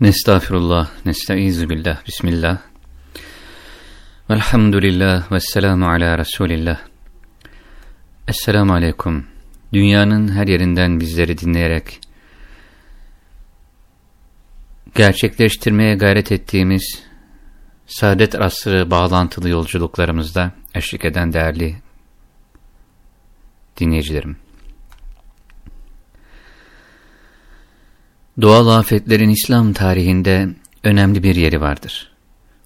Nestağfirullah, nestaizu billah, bismillah. Velhamdülillah, vesselamu ala Resulillah. Esselamu aleyküm. Dünyanın her yerinden bizleri dinleyerek gerçekleştirmeye gayret ettiğimiz saadet asrı bağlantılı yolculuklarımızda eşlik eden değerli dinleyicilerim. Doğal afetlerin İslam tarihinde önemli bir yeri vardır.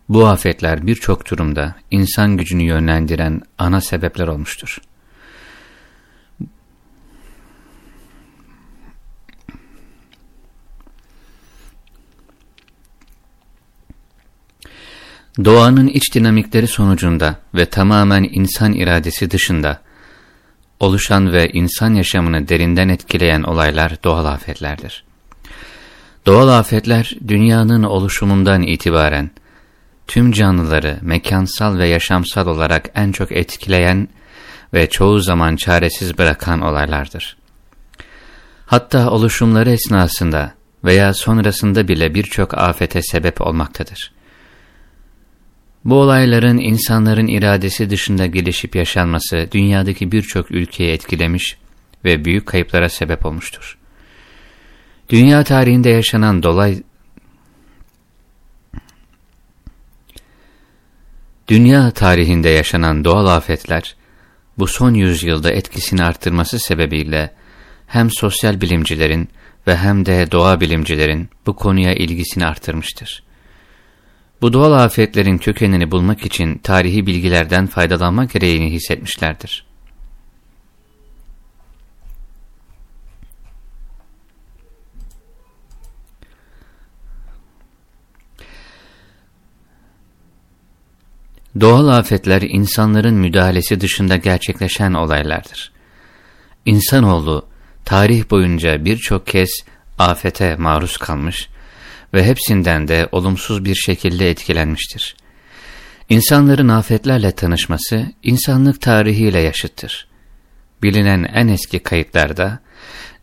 Bu afetler birçok durumda insan gücünü yönlendiren ana sebepler olmuştur. Doğanın iç dinamikleri sonucunda ve tamamen insan iradesi dışında oluşan ve insan yaşamını derinden etkileyen olaylar doğal afetlerdir. Doğal afetler dünyanın oluşumundan itibaren tüm canlıları mekansal ve yaşamsal olarak en çok etkileyen ve çoğu zaman çaresiz bırakan olaylardır. Hatta oluşumları esnasında veya sonrasında bile birçok afete sebep olmaktadır. Bu olayların insanların iradesi dışında gelişip yaşanması dünyadaki birçok ülkeyi etkilemiş ve büyük kayıplara sebep olmuştur. Dünya tarihinde yaşanan dolay Dünya tarihinde yaşanan doğal afetler bu son yüzyılda etkisini arttırması sebebiyle hem sosyal bilimcilerin ve hem de doğa bilimcilerin bu konuya ilgisini arttırmıştır. Bu doğal afetlerin kökenini bulmak için tarihi bilgilerden faydalanmak gereğini hissetmişlerdir. Doğal afetler insanların müdahalesi dışında gerçekleşen olaylardır. İnsanoğlu tarih boyunca birçok kez afete maruz kalmış ve hepsinden de olumsuz bir şekilde etkilenmiştir. İnsanların afetlerle tanışması insanlık tarihiyle yaşıttır. Bilinen en eski kayıtlarda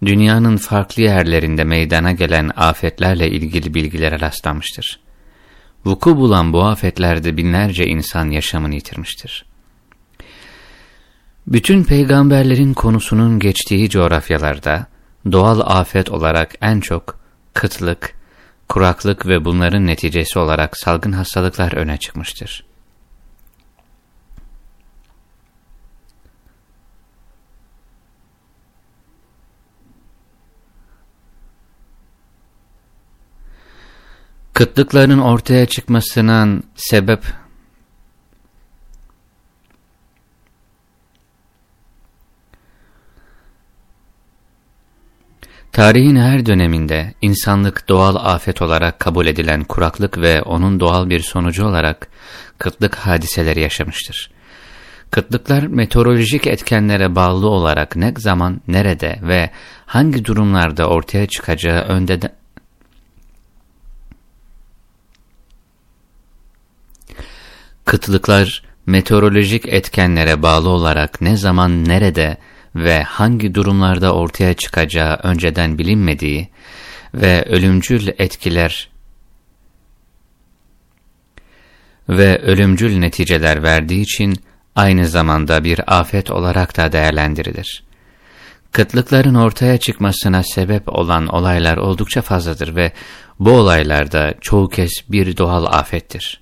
dünyanın farklı yerlerinde meydana gelen afetlerle ilgili bilgilere rastlanmıştır. Vuku bulan bu afetlerde binlerce insan yaşamını yitirmiştir. Bütün peygamberlerin konusunun geçtiği coğrafyalarda doğal afet olarak en çok kıtlık, kuraklık ve bunların neticesi olarak salgın hastalıklar öne çıkmıştır. Kıtlıkların ortaya çıkmasının sebep Tarihin her döneminde insanlık doğal afet olarak kabul edilen kuraklık ve onun doğal bir sonucu olarak kıtlık hadiseleri yaşamıştır. Kıtlıklar meteorolojik etkenlere bağlı olarak ne zaman, nerede ve hangi durumlarda ortaya çıkacağı önceden, Kıtlıklar meteorolojik etkenlere bağlı olarak ne zaman nerede ve hangi durumlarda ortaya çıkacağı önceden bilinmediği ve ölümcül etkiler ve ölümcül neticeler verdiği için aynı zamanda bir afet olarak da değerlendirilir. Kıtlıkların ortaya çıkmasına sebep olan olaylar oldukça fazladır ve bu olaylarda çoğu kez bir doğal afettir.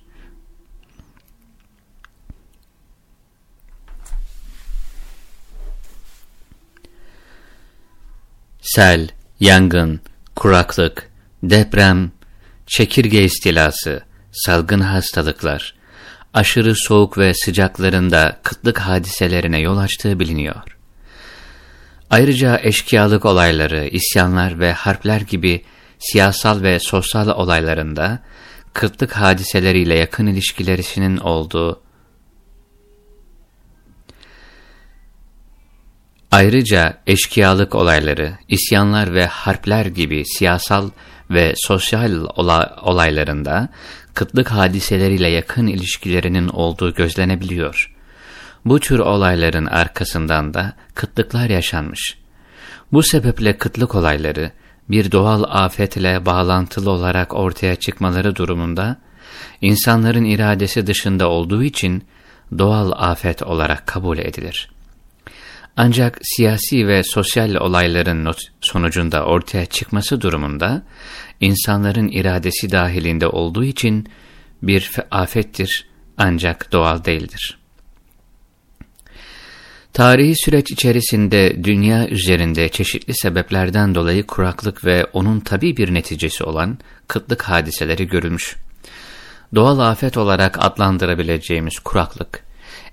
Sel, yangın, kuraklık, deprem, çekirge istilası, salgın hastalıklar, aşırı soğuk ve sıcaklarında kıtlık hadiselerine yol açtığı biliniyor. Ayrıca eşkıyalık olayları, isyanlar ve harpler gibi siyasal ve sosyal olaylarında kıtlık hadiseleriyle yakın ilişkilerisinin olduğu Ayrıca eşkıyalık olayları, isyanlar ve harpler gibi siyasal ve sosyal olaylarında kıtlık hadiseleriyle yakın ilişkilerinin olduğu gözlenebiliyor. Bu tür olayların arkasından da kıtlıklar yaşanmış. Bu sebeple kıtlık olayları bir doğal afetle bağlantılı olarak ortaya çıkmaları durumunda, insanların iradesi dışında olduğu için doğal afet olarak kabul edilir. Ancak siyasi ve sosyal olayların sonucunda ortaya çıkması durumunda, insanların iradesi dahilinde olduğu için bir afettir ancak doğal değildir. Tarihi süreç içerisinde dünya üzerinde çeşitli sebeplerden dolayı kuraklık ve onun tabi bir neticesi olan kıtlık hadiseleri görülmüş. Doğal afet olarak adlandırabileceğimiz kuraklık,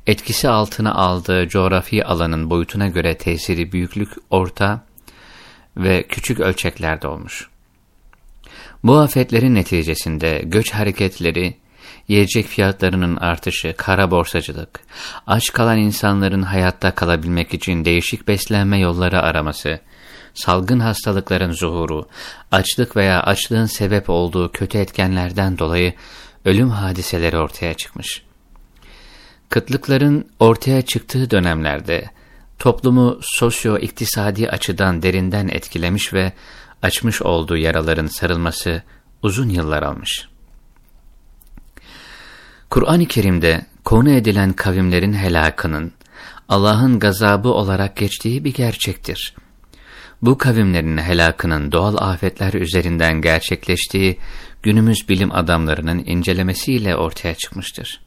etkisi altına aldığı coğrafi alanın boyutuna göre tesiri büyüklük orta ve küçük ölçeklerde olmuş. Bu afetlerin neticesinde göç hareketleri, yiyecek fiyatlarının artışı, kara borsacılık, aç kalan insanların hayatta kalabilmek için değişik beslenme yolları araması, salgın hastalıkların zuhuru, açlık veya açlığın sebep olduğu kötü etkenlerden dolayı ölüm hadiseleri ortaya çıkmış. Kıtlıkların ortaya çıktığı dönemlerde toplumu sosyo-iktisadi açıdan derinden etkilemiş ve açmış olduğu yaraların sarılması uzun yıllar almış. Kur'an-ı Kerim'de konu edilen kavimlerin helakının Allah'ın gazabı olarak geçtiği bir gerçektir. Bu kavimlerin helakının doğal afetler üzerinden gerçekleştiği günümüz bilim adamlarının incelemesiyle ortaya çıkmıştır.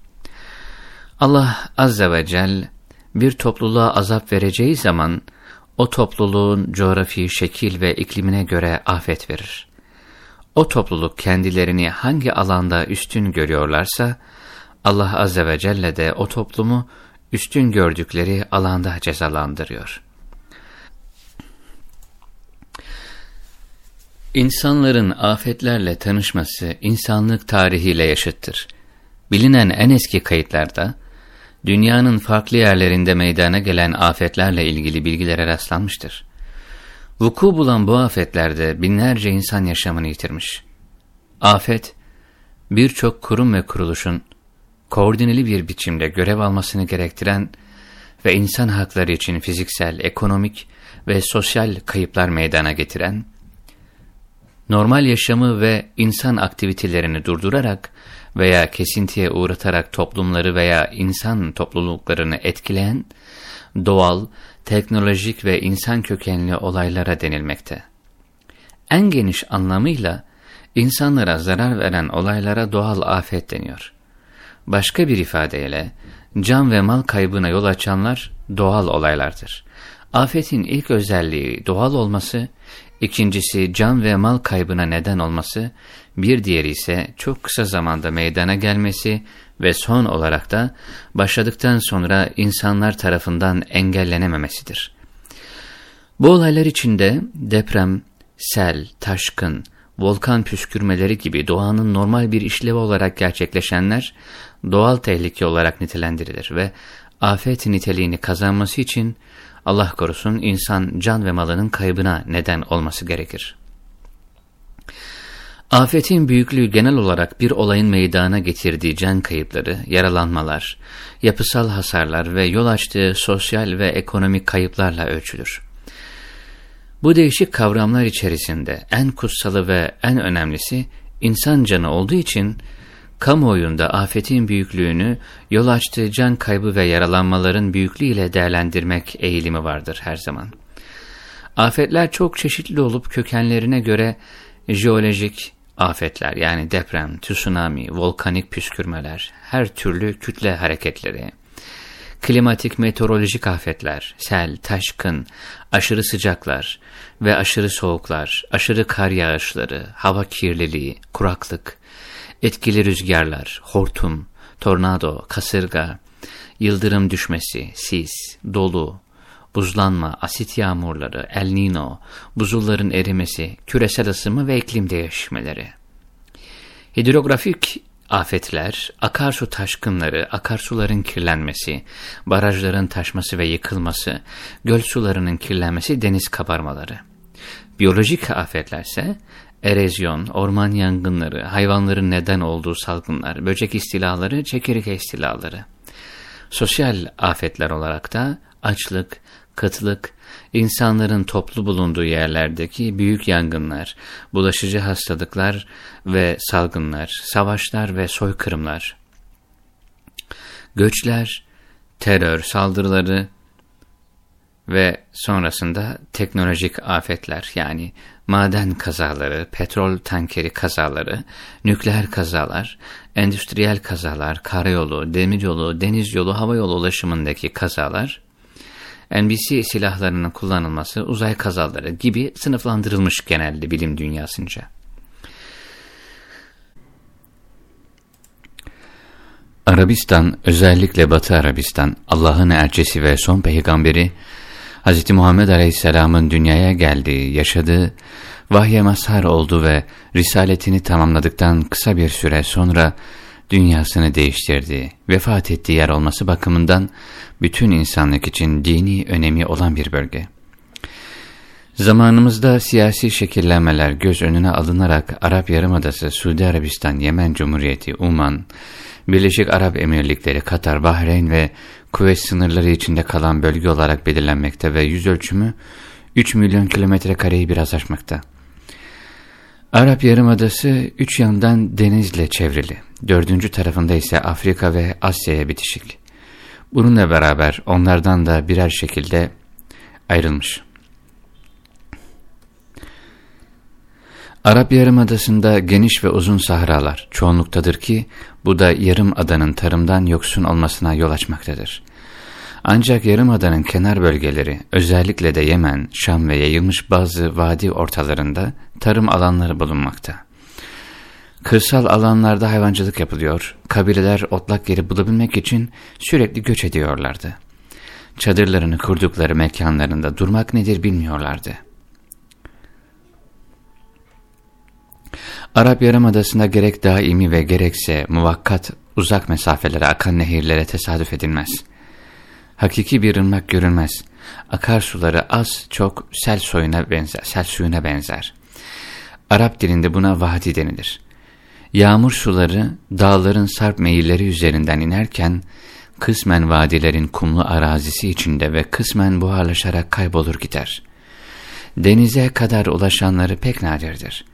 Allah Azze ve Celle bir topluluğa azap vereceği zaman o topluluğun coğrafi şekil ve iklimine göre afet verir. O topluluk kendilerini hangi alanda üstün görüyorlarsa, Allah Azze ve Celle de o toplumu üstün gördükleri alanda cezalandırıyor. İnsanların afetlerle tanışması insanlık tarihiyle yaşıttır. Bilinen en eski kayıtlarda, dünyanın farklı yerlerinde meydana gelen afetlerle ilgili bilgilere rastlanmıştır. Vuku bulan bu afetlerde binlerce insan yaşamını yitirmiş. Afet, birçok kurum ve kuruluşun koordineli bir biçimde görev almasını gerektiren ve insan hakları için fiziksel, ekonomik ve sosyal kayıplar meydana getiren, normal yaşamı ve insan aktivitelerini durdurarak veya kesintiye uğratarak toplumları veya insan topluluklarını etkileyen doğal, teknolojik ve insan kökenli olaylara denilmekte. En geniş anlamıyla insanlara zarar veren olaylara doğal afet deniyor. Başka bir ifadeyle can ve mal kaybına yol açanlar doğal olaylardır. Afetin ilk özelliği doğal olması, ikincisi can ve mal kaybına neden olması, bir diğeri ise çok kısa zamanda meydana gelmesi ve son olarak da başladıktan sonra insanlar tarafından engellenememesidir. Bu olaylar içinde deprem, sel, taşkın, volkan püskürmeleri gibi doğanın normal bir işlevi olarak gerçekleşenler doğal tehlike olarak nitelendirilir ve afet niteliğini kazanması için Allah korusun insan can ve malının kaybına neden olması gerekir. Afetin büyüklüğü genel olarak bir olayın meydana getirdiği can kayıpları, yaralanmalar, yapısal hasarlar ve yol açtığı sosyal ve ekonomik kayıplarla ölçülür. Bu değişik kavramlar içerisinde en kutsalı ve en önemlisi insan canı olduğu için kamuoyunda afetin büyüklüğünü yol açtığı can kaybı ve yaralanmaların büyüklüğüyle değerlendirmek eğilimi vardır her zaman. Afetler çok çeşitli olup kökenlerine göre jeolojik afetler yani deprem, tsunami, volkanik püskürmeler, her türlü kütle hareketleri, klimatik meteorolojik afetler, sel, taşkın, aşırı sıcaklar ve aşırı soğuklar, aşırı kar yağışları, hava kirliliği, kuraklık, etkili rüzgarlar, hortum, tornado, kasırga, yıldırım düşmesi, sis, dolu, buzlanma, asit yağmurları, El Nino, buzulların erimesi, küresel ısınma ve iklim değişmeleri. Hidrografik afetler, akarsu taşkınları, akarsuların kirlenmesi, barajların taşması ve yıkılması, göl sularının kirlenmesi, deniz kabarmaları. Biyolojik afetlerse erozyon, orman yangınları, hayvanların neden olduğu salgınlar, böcek istilaları, çekirge istilaları. Sosyal afetler olarak da açlık, kıtlık, insanların toplu bulunduğu yerlerdeki büyük yangınlar, bulaşıcı hastalıklar ve salgınlar, savaşlar ve soykırımlar, göçler, terör saldırıları ve sonrasında teknolojik afetler yani maden kazaları, petrol tankeri kazaları, nükleer kazalar, endüstriyel kazalar, karayolu, demiryolu, deniz yolu, hava yolu ulaşımındaki kazalar, NBC silahlarının kullanılması, uzay kazaları gibi sınıflandırılmış genelde bilim dünyasınca. Arabistan, özellikle Batı Arabistan, Allah'ın elçisi ve son peygamberi, Hz. Muhammed Aleyhisselam'ın dünyaya geldiği, yaşadığı, vahye mazhar oldu ve risaletini tamamladıktan kısa bir süre sonra dünyasını değiştirdiği, vefat ettiği yer olması bakımından bütün insanlık için dini önemi olan bir bölge. Zamanımızda siyasi şekillenmeler göz önüne alınarak Arap Yarımadası, Suudi Arabistan, Yemen Cumhuriyeti, Uman, Birleşik Arap Emirlikleri, Katar, Bahreyn ve Kuveyt sınırları içinde kalan bölge olarak belirlenmekte ve yüz ölçümü 3 milyon kilometre kareyi biraz aşmakta. Arap Yarımadası üç yandan denizle çevrili, dördüncü tarafında ise Afrika ve Asya'ya bitişik. Bununla beraber onlardan da birer şekilde ayrılmış. Arap Yarımadası'nda geniş ve uzun sahralar çoğunluktadır ki bu da yarım adanın tarımdan yoksun olmasına yol açmaktadır. Ancak yarımadanın kenar bölgeleri özellikle de Yemen, Şam ve yayılmış bazı vadi ortalarında tarım alanları bulunmakta. Kırsal alanlarda hayvancılık yapılıyor, kabileler otlak yeri bulabilmek için sürekli göç ediyorlardı. Çadırlarını kurdukları mekanlarında durmak nedir bilmiyorlardı. Arap Yarımadası'nda gerek daimi ve gerekse muvakkat uzak mesafelere akan nehirlere tesadüf edilmez. Hakiki bir ırmak görünmez. Akarsuları az çok sel suyuna benzer, sel suyuna benzer. Arap dilinde buna vadi denilir. Yağmur suları dağların sarp meyilleri üzerinden inerken kısmen vadilerin kumlu arazisi içinde ve kısmen buharlaşarak kaybolur gider. Denize kadar ulaşanları pek nadirdir.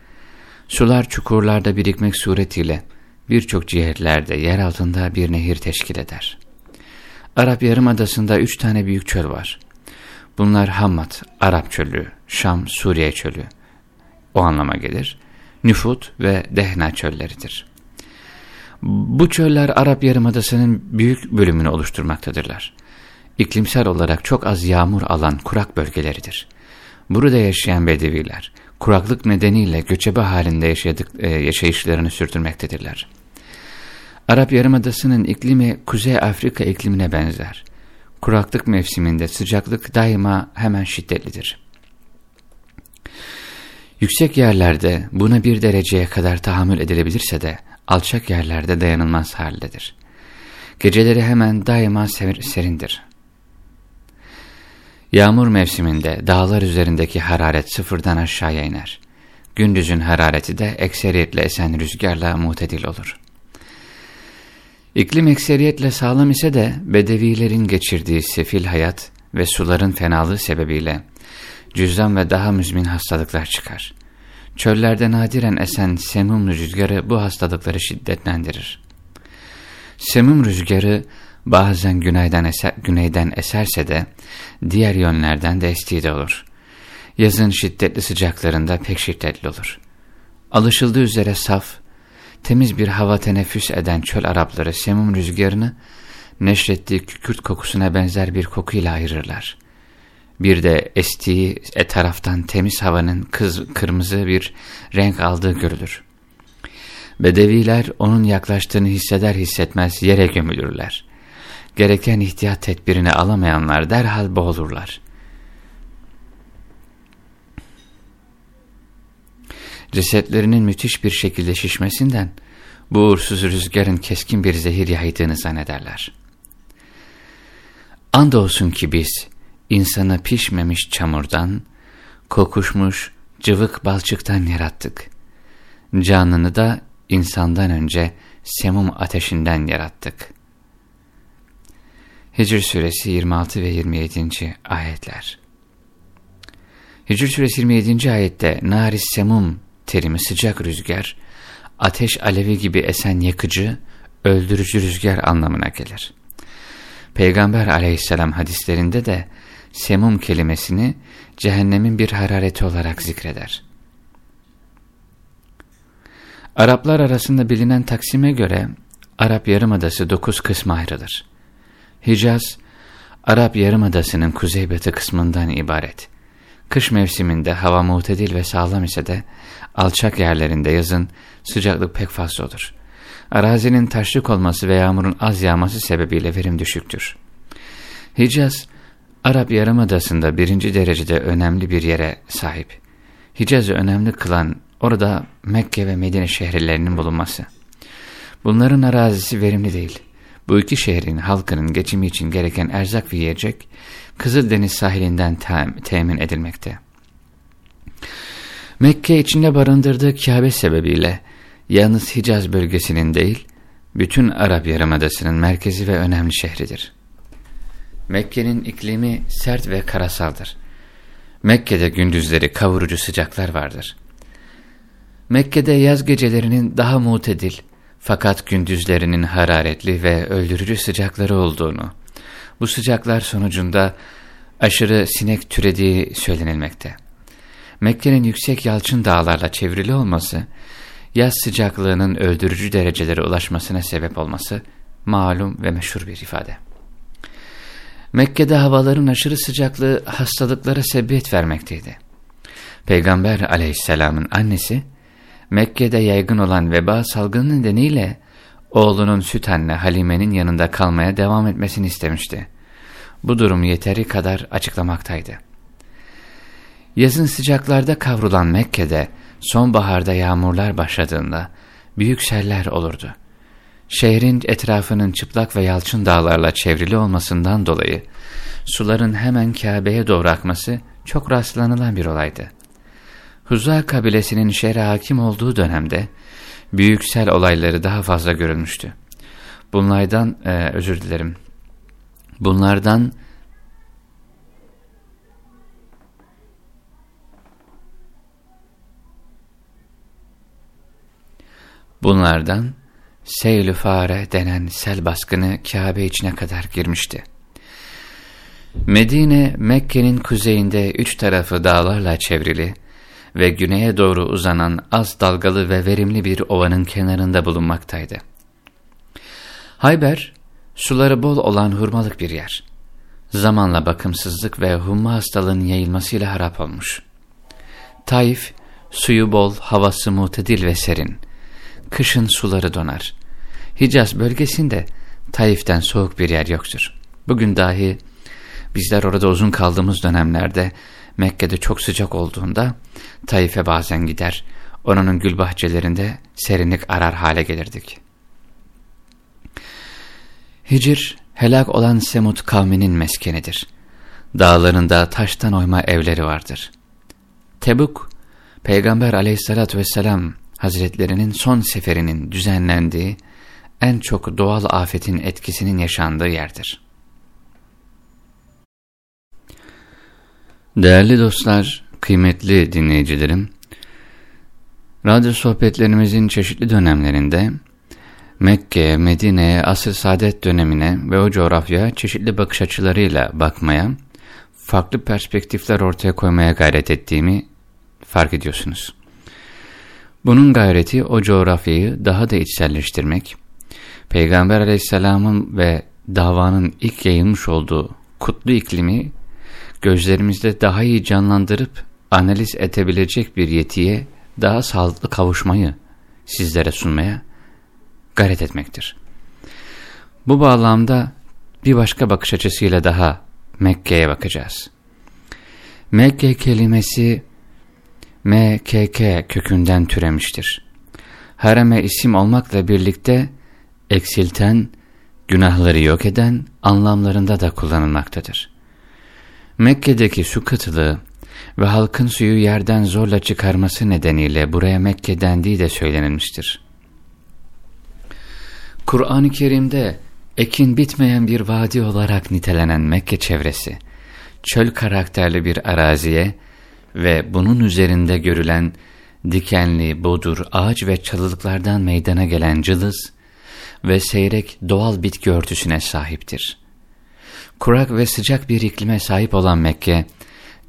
Sular çukurlarda birikmek suretiyle birçok cihetlerde yer altında bir nehir teşkil eder. Arap Yarımadası'nda üç tane büyük çöl var. Bunlar Hammat, Arap çölü, Şam, Suriye çölü. O anlama gelir. Nüfut ve Dehna çölleridir. Bu çöller Arap Yarımadası'nın büyük bölümünü oluşturmaktadırlar. İklimsel olarak çok az yağmur alan kurak bölgeleridir. Burada yaşayan bedeviler, kuraklık nedeniyle göçebe halinde yaşadık, e, yaşayışlarını sürdürmektedirler. Arap Yarımadası'nın iklimi Kuzey Afrika iklimine benzer. Kuraklık mevsiminde sıcaklık daima hemen şiddetlidir. Yüksek yerlerde buna bir dereceye kadar tahammül edilebilirse de alçak yerlerde dayanılmaz haldedir. Geceleri hemen daima serindir. Yağmur mevsiminde dağlar üzerindeki hararet sıfırdan aşağıya iner. Gündüzün harareti de ekseriyetle esen rüzgarla mutedil olur. İklim ekseriyetle sağlam ise de bedevilerin geçirdiği sefil hayat ve suların fenalığı sebebiyle cüzdan ve daha müzmin hastalıklar çıkar. Çöllerde nadiren esen semum rüzgarı bu hastalıkları şiddetlendirir. Semum rüzgarı bazen güneyden, eser, güneyden eserse de diğer yönlerden de estiği de olur. Yazın şiddetli sıcaklarında pek şiddetli olur. Alışıldığı üzere saf, temiz bir hava teneffüs eden çöl Arapları semum rüzgarını neşrettiği kükürt kokusuna benzer bir kokuyla ayırırlar. Bir de estiği e taraftan temiz havanın kız, kırmızı bir renk aldığı görülür. Bedeviler onun yaklaştığını hisseder hissetmez yere gömülürler. Gereken ihtiyat tedbirini alamayanlar derhal boğulurlar. cesetlerinin müthiş bir şekilde şişmesinden bu uğursuz rüzgarın keskin bir zehir yaydığını zannederler. Andolsun ki biz insanı pişmemiş çamurdan, kokuşmuş cıvık balçıktan yarattık. Canını da insandan önce semum ateşinden yarattık. Hicr suresi 26 ve 27. ayetler. Hicr suresi 27. ayette naris semum terimi sıcak rüzgar, ateş alevi gibi esen yakıcı, öldürücü rüzgar anlamına gelir. Peygamber aleyhisselam hadislerinde de semum kelimesini cehennemin bir harareti olarak zikreder. Araplar arasında bilinen taksime göre Arap Yarımadası dokuz kısma ayrılır. Hicaz, Arap Yarımadası'nın kuzeybatı kısmından ibaret. Kış mevsiminde hava muhtedil ve sağlam ise de alçak yerlerinde yazın sıcaklık pek fazla olur. Arazinin taşlık olması ve yağmurun az yağması sebebiyle verim düşüktür. Hicaz, Arap Yarımadası'nda birinci derecede önemli bir yere sahip. Hicaz'ı önemli kılan orada Mekke ve Medine şehirlerinin bulunması. Bunların arazisi verimli değil. Bu iki şehrin halkının geçimi için gereken erzak ve yiyecek Kızıldeniz sahilinden temin edilmekte. Mekke içinde barındırdığı Kabe sebebiyle yalnız Hicaz bölgesinin değil, bütün Arap Yarımadası'nın merkezi ve önemli şehridir. Mekke'nin iklimi sert ve karasaldır. Mekke'de gündüzleri kavurucu sıcaklar vardır. Mekke'de yaz gecelerinin daha mutedil fakat gündüzlerinin hararetli ve öldürücü sıcakları olduğunu, bu sıcaklar sonucunda aşırı sinek türediği söylenilmekte. Mekke'nin yüksek yalçın dağlarla çevrili olması, yaz sıcaklığının öldürücü derecelere ulaşmasına sebep olması malum ve meşhur bir ifade. Mekke'de havaların aşırı sıcaklığı hastalıklara sebebiyet vermekteydi. Peygamber aleyhisselamın annesi, Mekke'de yaygın olan veba salgını nedeniyle oğlunun süt anne Halime'nin yanında kalmaya devam etmesini istemişti. Bu durum yeteri kadar açıklamaktaydı. Yazın sıcaklarda kavrulan Mekke'de sonbaharda yağmurlar başladığında büyük seller olurdu. Şehrin etrafının çıplak ve yalçın dağlarla çevrili olmasından dolayı suların hemen Kabe'ye doğru akması çok rastlanılan bir olaydı. Huza kabilesinin şehre hakim olduğu dönemde büyük sel olayları daha fazla görülmüştü. Bunlardan e, özür dilerim. Bunlardan Bunlardan seyl fare denen sel baskını Kabe içine kadar girmişti. Medine, Mekke'nin kuzeyinde üç tarafı dağlarla çevrili ve güneye doğru uzanan az dalgalı ve verimli bir ovanın kenarında bulunmaktaydı. Hayber, suları bol olan hurmalık bir yer. Zamanla bakımsızlık ve humma hastalığının yayılmasıyla harap olmuş. Taif, suyu bol, havası mutedil ve serin. Kışın suları donar. Hicaz bölgesinde Taif'ten soğuk bir yer yoktur. Bugün dahi bizler orada uzun kaldığımız dönemlerde Mekke'de çok sıcak olduğunda Taif'e bazen gider, oranın gül bahçelerinde serinlik arar hale gelirdik. Hicr, helak olan Semud kavminin meskenidir. Dağlarında taştan oyma evleri vardır. Tebuk, Peygamber aleyhissalatü vesselam hazretlerinin son seferinin düzenlendiği, en çok doğal afetin etkisinin yaşandığı yerdir. Değerli dostlar, kıymetli dinleyicilerim, radyo sohbetlerimizin çeşitli dönemlerinde Mekke, Medine'ye, asr saadet dönemine ve o coğrafyaya çeşitli bakış açılarıyla bakmaya, farklı perspektifler ortaya koymaya gayret ettiğimi fark ediyorsunuz. Bunun gayreti o coğrafyayı daha da içselleştirmek, Peygamber aleyhisselamın ve davanın ilk yayılmış olduğu kutlu iklimi gözlerimizde daha iyi canlandırıp analiz edebilecek bir yetiye daha sağlıklı kavuşmayı sizlere sunmaya gayret etmektir. Bu bağlamda bir başka bakış açısıyla daha Mekke'ye bakacağız. Mekke kelimesi MKK kökünden türemiştir. Hareme isim olmakla birlikte eksilten, günahları yok eden anlamlarında da kullanılmaktadır. Mekke'deki su kıtlığı ve halkın suyu yerden zorla çıkarması nedeniyle buraya Mekke dendiği de söylenilmiştir. Kur'an-ı Kerim'de ekin bitmeyen bir vadi olarak nitelenen Mekke çevresi, çöl karakterli bir araziye ve bunun üzerinde görülen dikenli, bodur, ağaç ve çalılıklardan meydana gelen cılız ve seyrek doğal bitki örtüsüne sahiptir. Kurak ve sıcak bir iklime sahip olan Mekke,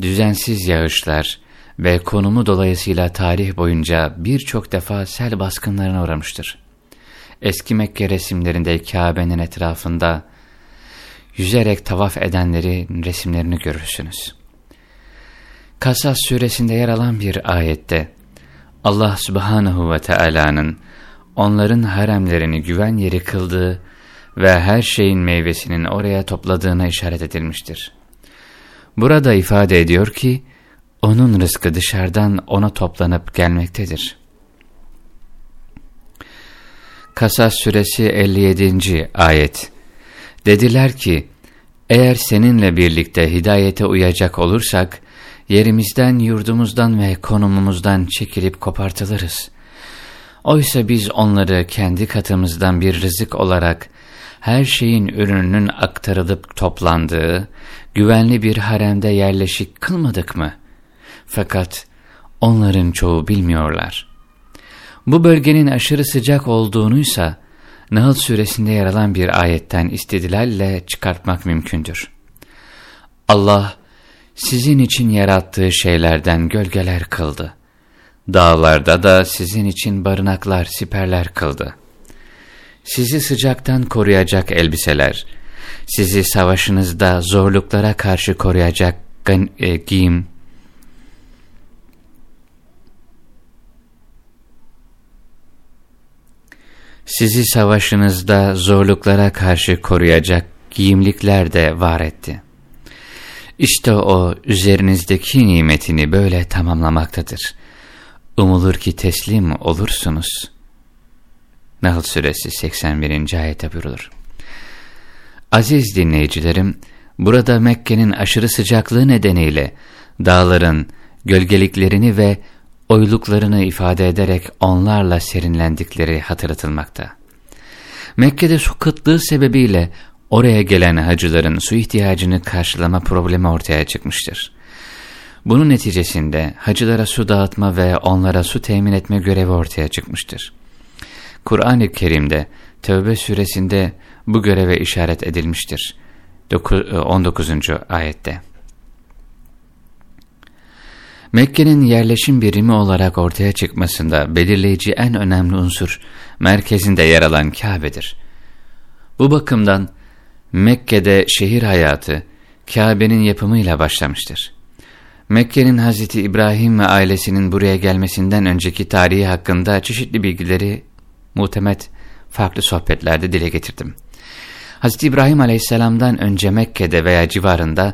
düzensiz yağışlar ve konumu dolayısıyla tarih boyunca birçok defa sel baskınlarına uğramıştır. Eski Mekke resimlerinde Kabe'nin etrafında yüzerek tavaf edenlerin resimlerini görürsünüz. Kasas suresinde yer alan bir ayette Allah subhanahu ve Taala'nın onların haremlerini güven yeri kıldığı ve her şeyin meyvesinin oraya topladığına işaret edilmiştir. Burada ifade ediyor ki, onun rızkı dışarıdan ona toplanıp gelmektedir. Kasas suresi 57. ayet Dediler ki, eğer seninle birlikte hidayete uyacak olursak, yerimizden, yurdumuzdan ve konumumuzdan çekilip kopartılırız. Oysa biz onları kendi katımızdan bir rızık olarak, her şeyin ürününün aktarılıp toplandığı, güvenli bir haremde yerleşik kılmadık mı? Fakat onların çoğu bilmiyorlar. Bu bölgenin aşırı sıcak olduğunuysa, Nahl suresinde yer alan bir ayetten istedilerle çıkartmak mümkündür. Allah, sizin için yarattığı şeylerden gölgeler kıldı. Dağlarda da sizin için barınaklar, siperler kıldı. Sizi sıcaktan koruyacak elbiseler, sizi savaşınızda zorluklara karşı koruyacak e, giyim, sizi savaşınızda zorluklara karşı koruyacak giyimlikler de var etti. İşte o üzerinizdeki nimetini böyle tamamlamaktadır. Umulur ki teslim olursunuz. Nahl suresi 81. ayete buyrulur. Aziz dinleyicilerim, burada Mekke'nin aşırı sıcaklığı nedeniyle dağların gölgeliklerini ve oyluklarını ifade ederek onlarla serinlendikleri hatırlatılmakta. Mekke'de su kıtlığı sebebiyle oraya gelen hacıların su ihtiyacını karşılama problemi ortaya çıkmıştır. Bunun neticesinde hacılara su dağıtma ve onlara su temin etme görevi ortaya çıkmıştır. Kur'an-ı Kerim'de Tevbe suresinde bu göreve işaret edilmiştir. 19. ayette. Mekke'nin yerleşim birimi olarak ortaya çıkmasında belirleyici en önemli unsur merkezinde yer alan Kabe'dir. Bu bakımdan Mekke'de şehir hayatı Kabe'nin yapımıyla başlamıştır. Mekke'nin Hazreti İbrahim ve ailesinin buraya gelmesinden önceki tarihi hakkında çeşitli bilgileri muhtemet farklı sohbetlerde dile getirdim. Hazreti İbrahim aleyhisselamdan önce Mekke'de veya civarında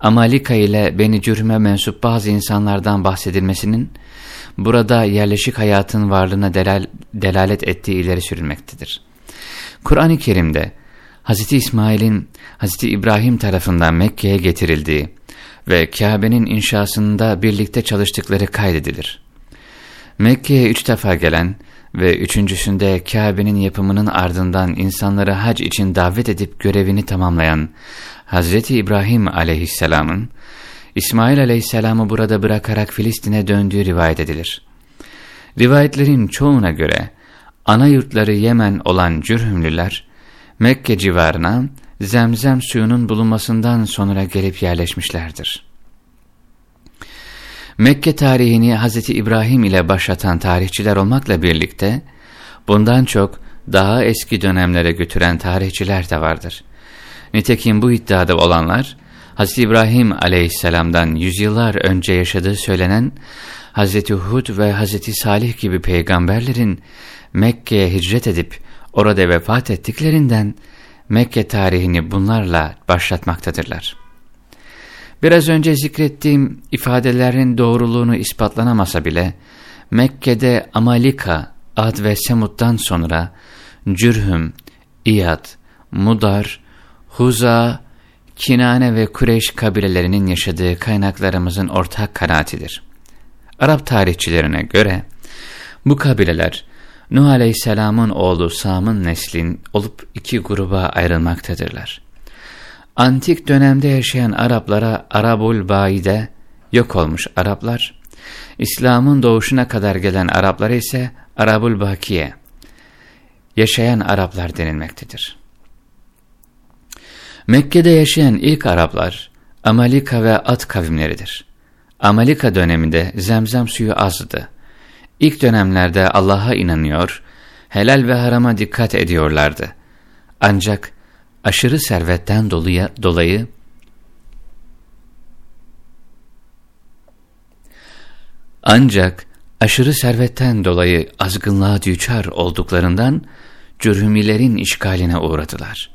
Amalika ile Beni Cürhüm'e mensup bazı insanlardan bahsedilmesinin burada yerleşik hayatın varlığına delal, delalet ettiği ileri sürülmektedir. Kur'an-ı Kerim'de Hz. İsmail'in Hz. İbrahim tarafından Mekke'ye getirildiği ve Kabe'nin inşasında birlikte çalıştıkları kaydedilir. Mekke'ye üç defa gelen ve üçüncüsünde Kabe'nin yapımının ardından insanları hac için davet edip görevini tamamlayan Hazreti İbrahim aleyhisselamın, İsmail aleyhisselamı burada bırakarak Filistin'e döndüğü rivayet edilir. Rivayetlerin çoğuna göre ana yurtları Yemen olan Cürhümlüler, Mekke civarına zemzem suyunun bulunmasından sonra gelip yerleşmişlerdir. Mekke tarihini Hz. İbrahim ile başlatan tarihçiler olmakla birlikte, bundan çok daha eski dönemlere götüren tarihçiler de vardır. Nitekim bu iddiada olanlar, Hz. İbrahim aleyhisselamdan yüzyıllar önce yaşadığı söylenen Hz. Hud ve Hz. Salih gibi peygamberlerin Mekke'ye hicret edip orada vefat ettiklerinden Mekke tarihini bunlarla başlatmaktadırlar. Biraz önce zikrettiğim ifadelerin doğruluğunu ispatlanamasa bile Mekke'de Amalika, Ad ve Semud'dan sonra Cürhüm, İyad, Mudar, Huza, Kinane ve Kureyş kabilelerinin yaşadığı kaynaklarımızın ortak kanaatidir. Arap tarihçilerine göre bu kabileler Nuh Aleyhisselam'ın oğlu Sam'ın neslin olup iki gruba ayrılmaktadırlar. Antik dönemde yaşayan Araplara Arabul Baide yok olmuş Araplar, İslam'ın doğuşuna kadar gelen Araplara ise Arabul Bakiye, yaşayan Araplar denilmektedir. Mekke'de yaşayan ilk Araplar, Amalika ve At kavimleridir. Amalika döneminde zemzem suyu azdı. İlk dönemlerde Allah'a inanıyor, helal ve harama dikkat ediyorlardı. Ancak aşırı servetten dolayı, dolayı ancak aşırı servetten dolayı azgınlığa düçar olduklarından Cürhümilerin işgaline uğradılar.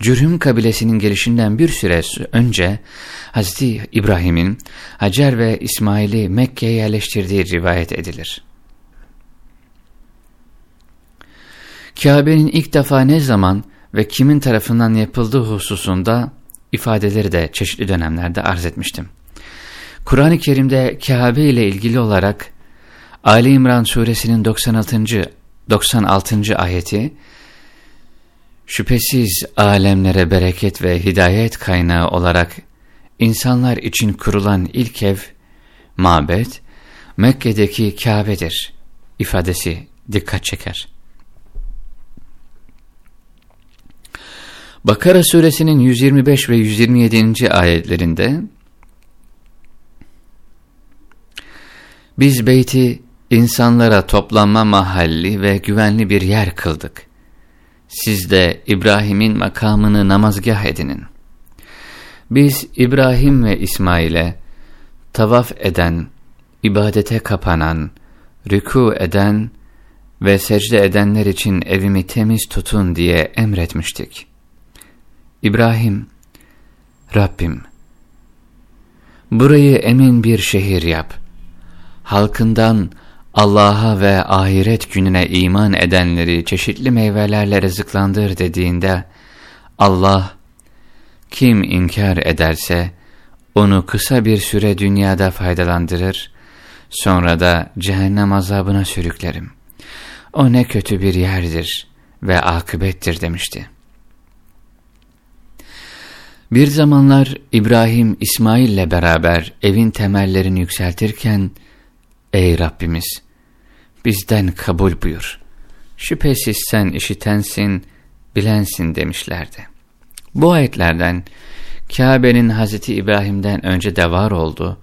Cürhüm kabilesinin gelişinden bir süre önce Hz. İbrahim'in Hacer ve İsmail'i Mekke'ye yerleştirdiği rivayet edilir. Kabe'nin ilk defa ne zaman ve kimin tarafından yapıldığı hususunda ifadeleri de çeşitli dönemlerde arz etmiştim. Kur'an-ı Kerim'de Kabe ile ilgili olarak Ali İmran suresinin 96. 96. ayeti Şüphesiz alemlere bereket ve hidayet kaynağı olarak insanlar için kurulan ilk ev, mabet, Mekke'deki Kabe'dir ifadesi dikkat çeker. Bakara suresinin 125 ve 127. ayetlerinde Biz beyti insanlara toplanma mahalli ve güvenli bir yer kıldık. Siz de İbrahim'in makamını namazgah edinin. Biz İbrahim ve İsmail'e tavaf eden, ibadete kapanan, rükû eden ve secde edenler için evimi temiz tutun diye emretmiştik. İbrahim, Rabbim, burayı emin bir şehir yap. Halkından Allah'a ve ahiret gününe iman edenleri çeşitli meyvelerle rızıklandır dediğinde Allah kim inkar ederse onu kısa bir süre dünyada faydalandırır sonra da cehennem azabına sürüklerim. O ne kötü bir yerdir ve akıbettir demişti. Bir zamanlar İbrahim İsmail ile beraber evin temellerini yükseltirken Ey Rabbimiz bizden kabul buyur. Şüphesiz sen işitensin, bilensin demişlerdi. Bu ayetlerden Kabe'nin Hazreti İbrahim'den önce de var oldu,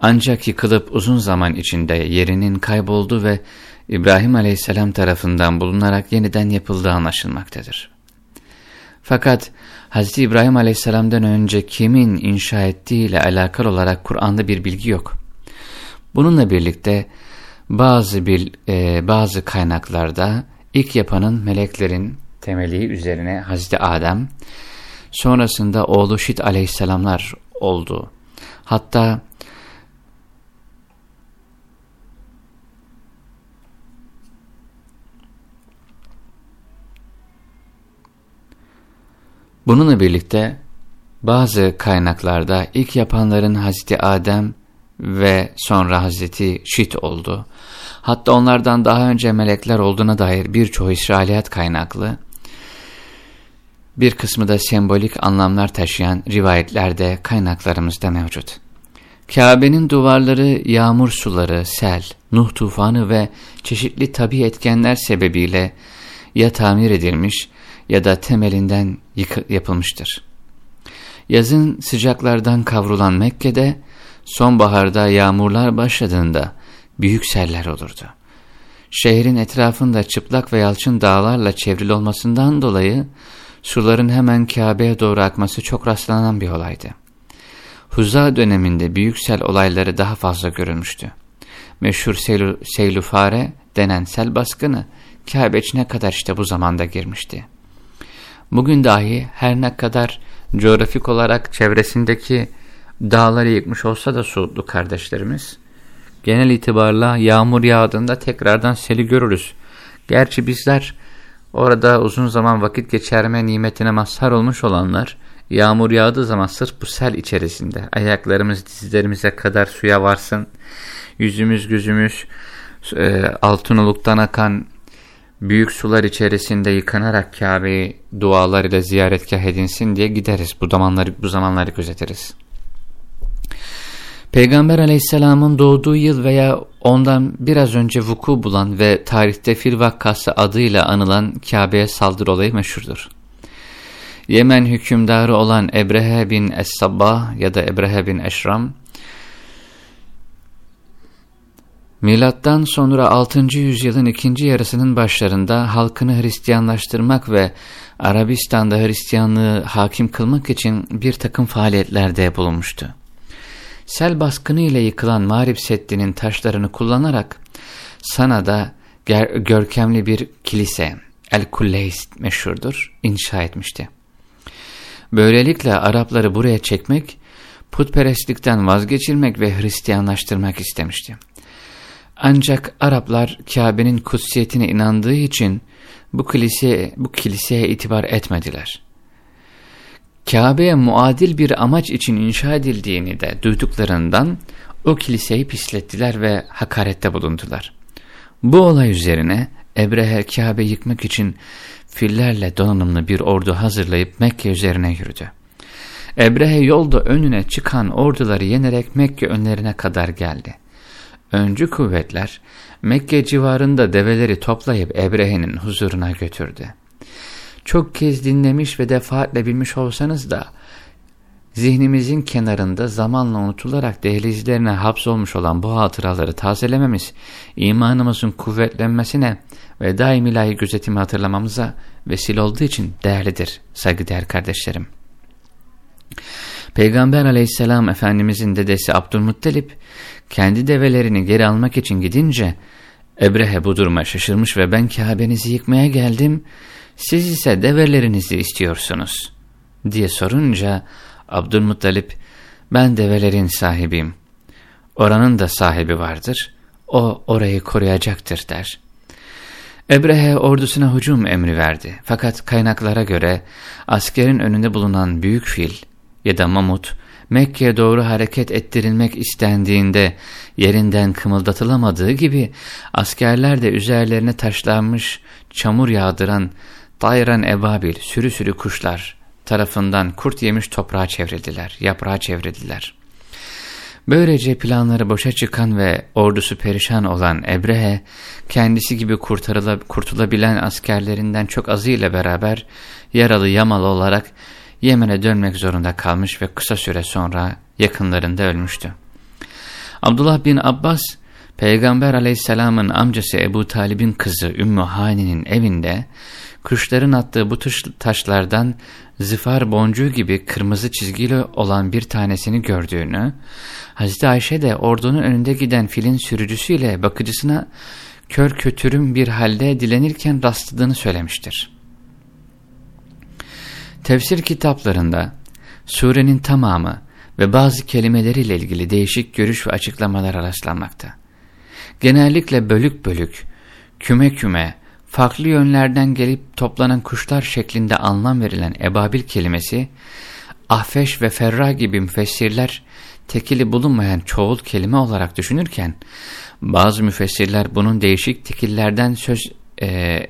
ancak yıkılıp uzun zaman içinde yerinin kayboldu ve İbrahim aleyhisselam tarafından bulunarak yeniden yapıldığı anlaşılmaktadır. Fakat Hz. İbrahim aleyhisselamdan önce kimin inşa ettiği alakalı olarak Kur'an'da bir bilgi yok. Bununla birlikte bazı bir, e, bazı kaynaklarda ilk yapanın meleklerin temeli üzerine Hazreti Adem, sonrasında oğlu Şit aleyhisselamlar oldu. Hatta Bununla birlikte bazı kaynaklarda ilk yapanların Hazreti Adem ve sonra Hazreti Şit oldu. Hatta onlardan daha önce melekler olduğuna dair birçoğu İsrailiyat kaynaklı, bir kısmı da sembolik anlamlar taşıyan rivayetlerde kaynaklarımızda mevcut. Kabe'nin duvarları yağmur suları, sel, Nuh tufanı ve çeşitli tabi etkenler sebebiyle ya tamir edilmiş ya da temelinden yapılmıştır. Yazın sıcaklardan kavrulan Mekke'de sonbaharda yağmurlar başladığında büyük seller olurdu. Şehrin etrafında çıplak ve yalçın dağlarla çevrili olmasından dolayı suların hemen Kabe'ye doğru akması çok rastlanan bir olaydı. Huza döneminde büyük sel olayları daha fazla görülmüştü. Meşhur Seylu, Seylufare denen sel baskını Kabe içine kadar işte bu zamanda girmişti. Bugün dahi her ne kadar coğrafik olarak çevresindeki dağları yıkmış olsa da Suudlu kardeşlerimiz, genel itibarla yağmur yağdığında tekrardan seli görürüz. Gerçi bizler orada uzun zaman vakit geçirme nimetine mazhar olmuş olanlar, yağmur yağdığı zaman sırf bu sel içerisinde ayaklarımız dizlerimize kadar suya varsın, yüzümüz gözümüz e, altın oluktan akan büyük sular içerisinde yıkanarak Kabe'yi dualar ile ziyaretgah edinsin diye gideriz. Bu zamanları, bu zamanları gözetiriz. Peygamber aleyhisselamın doğduğu yıl veya ondan biraz önce vuku bulan ve tarihte fil vakkası adıyla anılan Kabe'ye saldırı olayı meşhurdur. Yemen hükümdarı olan Ebrehe bin Es-Sabbah ya da Ebrehe bin Eşram, Milattan sonra 6. yüzyılın ikinci yarısının başlarında halkını Hristiyanlaştırmak ve Arabistan'da Hristiyanlığı hakim kılmak için bir takım faaliyetlerde bulunmuştu. Sel baskını ile yıkılan Mağrib Seddi'nin taşlarını kullanarak Sana'da görkemli bir kilise, El-Kulleys meşhurdur, inşa etmişti. Böylelikle Arapları buraya çekmek, putperestlikten vazgeçirmek ve Hristiyanlaştırmak istemişti. Ancak Araplar Kabe'nin kutsiyetine inandığı için bu kiliseye, bu kiliseye itibar etmediler. Kabe'ye muadil bir amaç için inşa edildiğini de duyduklarından o kiliseyi pislettiler ve hakarette bulundular. Bu olay üzerine Ebrehe Kabe yıkmak için fillerle donanımlı bir ordu hazırlayıp Mekke üzerine yürüdü. Ebrehe yolda önüne çıkan orduları yenerek Mekke önlerine kadar geldi. Öncü kuvvetler Mekke civarında develeri toplayıp Ebrehe'nin huzuruna götürdü. Çok kez dinlemiş ve defaatle bilmiş olsanız da zihnimizin kenarında zamanla unutularak dehlizlerine hapsolmuş olan bu hatıraları tazelememiz, imanımızın kuvvetlenmesine ve daim ilahi gözetimi hatırlamamıza vesile olduğu için değerlidir saygıdeğer kardeşlerim. Peygamber aleyhisselam efendimizin dedesi Abdülmuttalip kendi develerini geri almak için gidince Ebrehe bu duruma şaşırmış ve ben Kabe'nizi yıkmaya geldim, siz ise develerinizi istiyorsunuz diye sorunca Abdülmuttalip ben develerin sahibiyim. Oranın da sahibi vardır. O orayı koruyacaktır der. Ebrehe ordusuna hücum emri verdi. Fakat kaynaklara göre askerin önünde bulunan büyük fil ya da mamut Mekke'ye doğru hareket ettirilmek istendiğinde yerinden kımıldatılamadığı gibi askerler de üzerlerine taşlanmış çamur yağdıran Tayran ebabil sürü sürü kuşlar tarafından kurt yemiş toprağa çevrildiler, yaprağa çevrildiler. Böylece planları boşa çıkan ve ordusu perişan olan Ebrehe, kendisi gibi kurtulabilen askerlerinden çok azıyla beraber yaralı yamalı olarak Yemen'e dönmek zorunda kalmış ve kısa süre sonra yakınlarında ölmüştü. Abdullah bin Abbas, Peygamber aleyhisselamın amcası Ebu Talib'in kızı Ümmü Hani'nin evinde kuşların attığı bu taşlardan zifar boncuğu gibi kırmızı çizgili olan bir tanesini gördüğünü, Hazreti Ayşe de ordunun önünde giden filin sürücüsüyle bakıcısına kör kötürüm bir halde dilenirken rastladığını söylemiştir. Tefsir kitaplarında surenin tamamı ve bazı kelimeleriyle ilgili değişik görüş ve açıklamalar rastlanmakta. Genellikle bölük bölük, küme küme, farklı yönlerden gelip toplanan kuşlar şeklinde anlam verilen ebabil kelimesi, ahfeş ve ferra gibi müfessirler tekili bulunmayan çoğul kelime olarak düşünürken, bazı müfessirler bunun değişik tekillerden söz, e,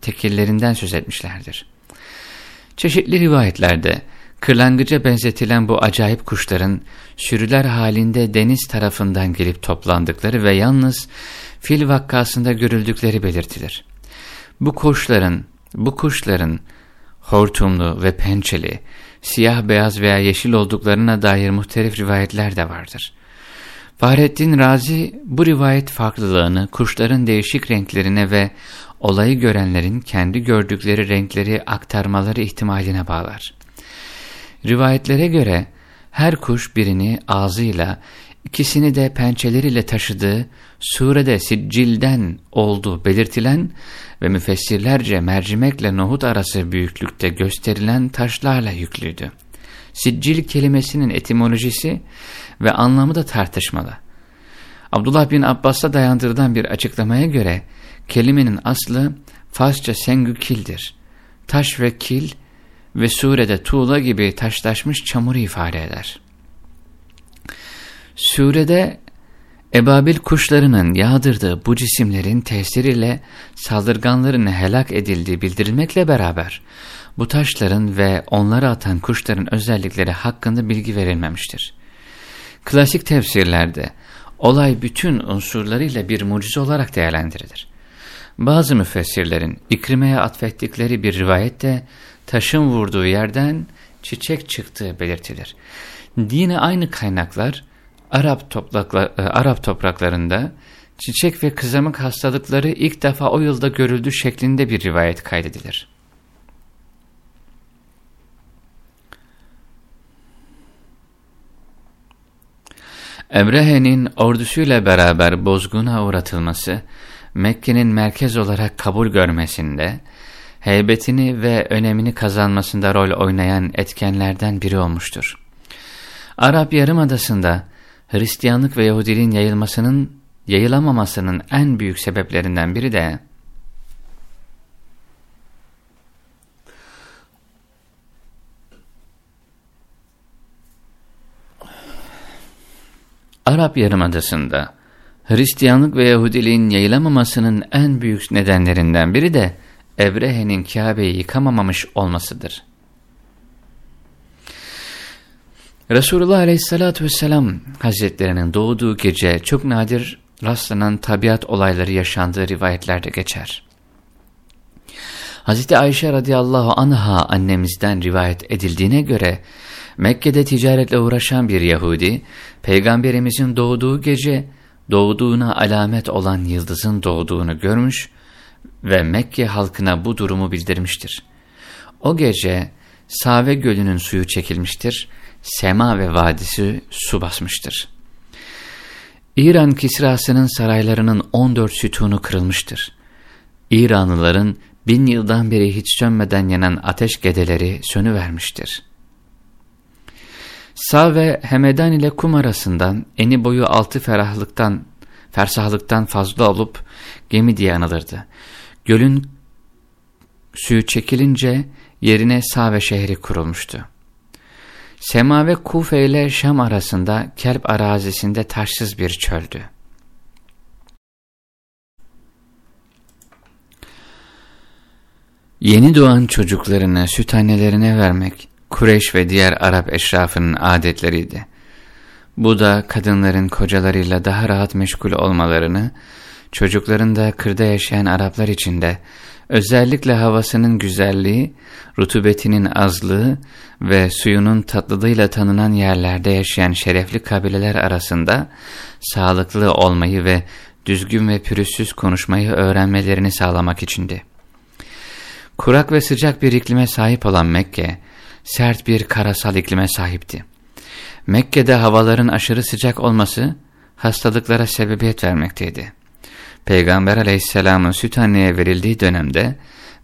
tekillerinden söz etmişlerdir. Çeşitli rivayetlerde kırlangıca benzetilen bu acayip kuşların sürüler halinde deniz tarafından gelip toplandıkları ve yalnız fil vakkasında görüldükleri belirtilir. Bu kuşların, bu kuşların hortumlu ve pençeli, siyah beyaz veya yeşil olduklarına dair muhtelif rivayetler de vardır. Fahrettin Razi bu rivayet farklılığını kuşların değişik renklerine ve olayı görenlerin kendi gördükleri renkleri aktarmaları ihtimaline bağlar. Rivayetlere göre her kuş birini ağzıyla, ikisini de pençeleriyle taşıdığı surede siccilden olduğu belirtilen ve müfessirlerce mercimekle nohut arası büyüklükte gösterilen taşlarla yüklüydü. Siccil kelimesinin etimolojisi ve anlamı da tartışmalı. Abdullah bin Abbas'a dayandırılan bir açıklamaya göre kelimenin aslı Farsça sengükildir. Taş ve kil ve surede tuğla gibi taşlaşmış çamuru ifade eder. Surede Ebabil kuşlarının yağdırdığı bu cisimlerin tesiriyle saldırganların helak edildiği bildirilmekle beraber bu taşların ve onları atan kuşların özellikleri hakkında bilgi verilmemiştir. Klasik tefsirlerde olay bütün unsurlarıyla bir mucize olarak değerlendirilir. Bazı müfessirlerin İkrime'ye atfettikleri bir rivayette taşın vurduğu yerden çiçek çıktığı belirtilir. Yine aynı kaynaklar Arap, toplakla, e, Arap topraklarında çiçek ve kızamık hastalıkları ilk defa o yılda görüldü şeklinde bir rivayet kaydedilir. Ebrehe'nin ordusuyla beraber bozguna uğratılması, Mekke'nin merkez olarak kabul görmesinde, heybetini ve önemini kazanmasında rol oynayan etkenlerden biri olmuştur. Arap Yarımadası'nda Hristiyanlık ve Yahudiliğin yayılmasının, yayılamamasının en büyük sebeplerinden biri de Arap Yarımadası'nda Hristiyanlık ve Yahudiliğin yayılamamasının en büyük nedenlerinden biri de Ebrehe'nin Kabe'yi yıkamamış olmasıdır. Resulullah Aleyhisselatü Vesselam Hazretlerinin doğduğu gece çok nadir rastlanan tabiat olayları yaşandığı rivayetlerde geçer. Hazreti Ayşe radıyallahu anha annemizden rivayet edildiğine göre Mekke'de ticaretle uğraşan bir Yahudi, Peygamberimizin doğduğu gece doğduğuna alamet olan yıldızın doğduğunu görmüş ve Mekke halkına bu durumu bildirmiştir. O gece Save Gölü'nün suyu çekilmiştir, sema ve vadisi su basmıştır. İran Kisrası'nın saraylarının 14 sütunu kırılmıştır. İranlıların bin yıldan beri hiç sönmeden yanan ateş gedeleri sönüvermiştir. Sağ ve Hemedan ile kum arasından eni boyu altı ferahlıktan, fersahlıktan fazla olup gemi diye anılırdı. Gölün suyu çekilince yerine Sağ ve şehri kurulmuştu. Sema ve Kufe ile Şam arasında Kelp arazisinde taşsız bir çöldü. Yeni doğan çocuklarını süt annelerine vermek Kureyş ve diğer Arap eşrafının adetleriydi. Bu da kadınların kocalarıyla daha rahat meşgul olmalarını, çocukların da kırda yaşayan Araplar için de özellikle havasının güzelliği, rutubetinin azlığı ve suyunun tatlılığıyla tanınan yerlerde yaşayan şerefli kabileler arasında sağlıklı olmayı ve düzgün ve pürüzsüz konuşmayı öğrenmelerini sağlamak içindi. Kurak ve sıcak bir iklime sahip olan Mekke, sert bir karasal iklime sahipti. Mekke'de havaların aşırı sıcak olması hastalıklara sebebiyet vermekteydi. Peygamber aleyhisselamın süt anneye verildiği dönemde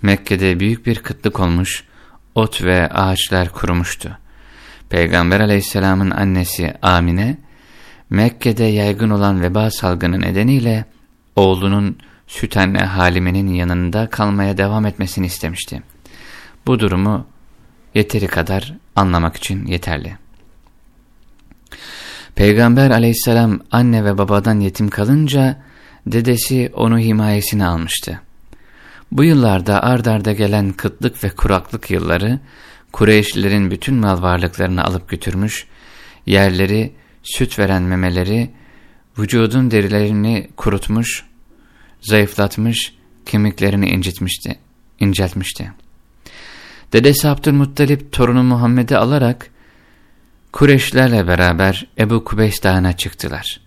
Mekke'de büyük bir kıtlık olmuş, ot ve ağaçlar kurumuştu. Peygamber aleyhisselamın annesi Amine, Mekke'de yaygın olan veba salgını nedeniyle oğlunun süt anne Halime'nin yanında kalmaya devam etmesini istemişti. Bu durumu yeteri kadar anlamak için yeterli. Peygamber aleyhisselam anne ve babadan yetim kalınca dedesi onu himayesine almıştı. Bu yıllarda ard arda gelen kıtlık ve kuraklık yılları Kureyşlilerin bütün mal varlıklarını alıp götürmüş, yerleri, süt veren memeleri, vücudun derilerini kurutmuş, zayıflatmış, kemiklerini incitmişti, inceltmişti. Dedesi Abdülmuttalip torunu Muhammed'i alarak Kureşlerle beraber Ebu Kubeys Dağı'na çıktılar.